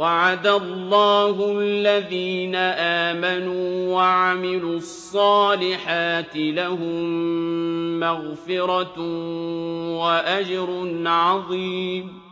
وَعَدَ اللَّهُ الَّذِينَ آمَنُوا وَعَمِلُوا الصَّالِحَاتِ لَهُم مَّغْفِرَةٌ وَأَجْرٌ عَظِيمٌ.